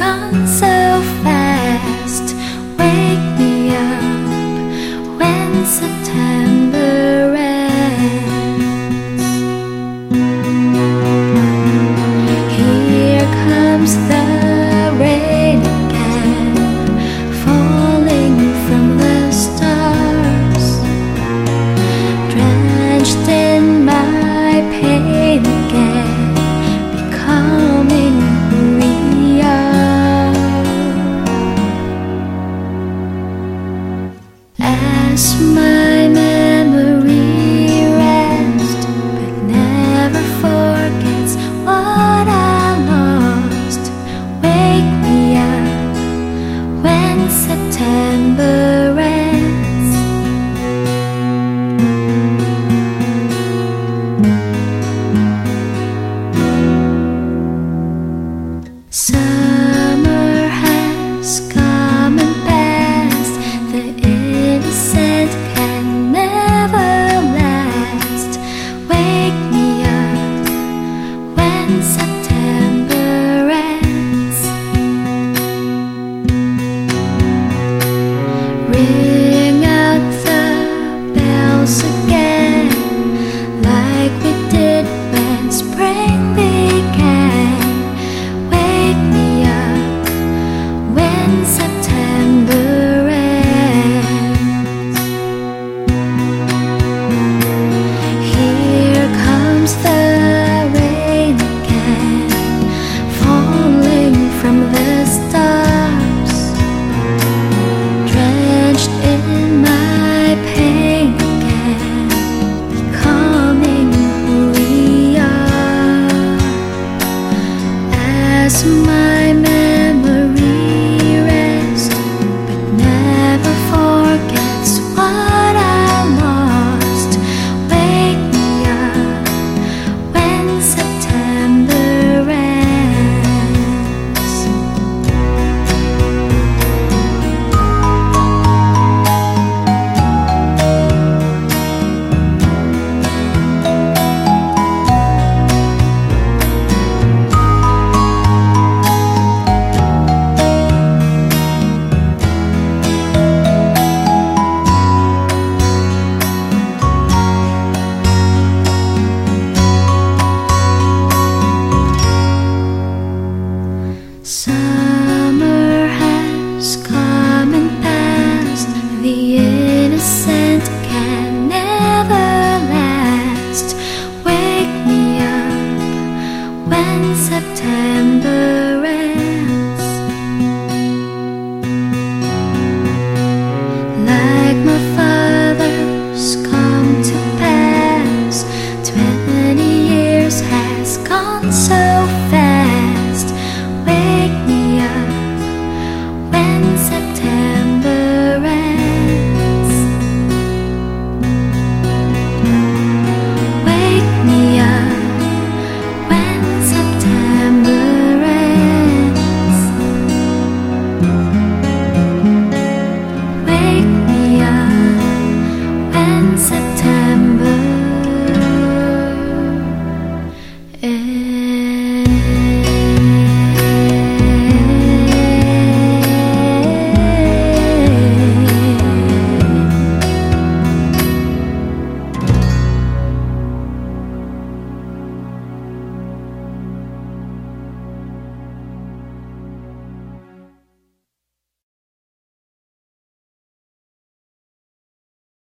干。again Like we did when spring began. Wake me up when as my man. Xa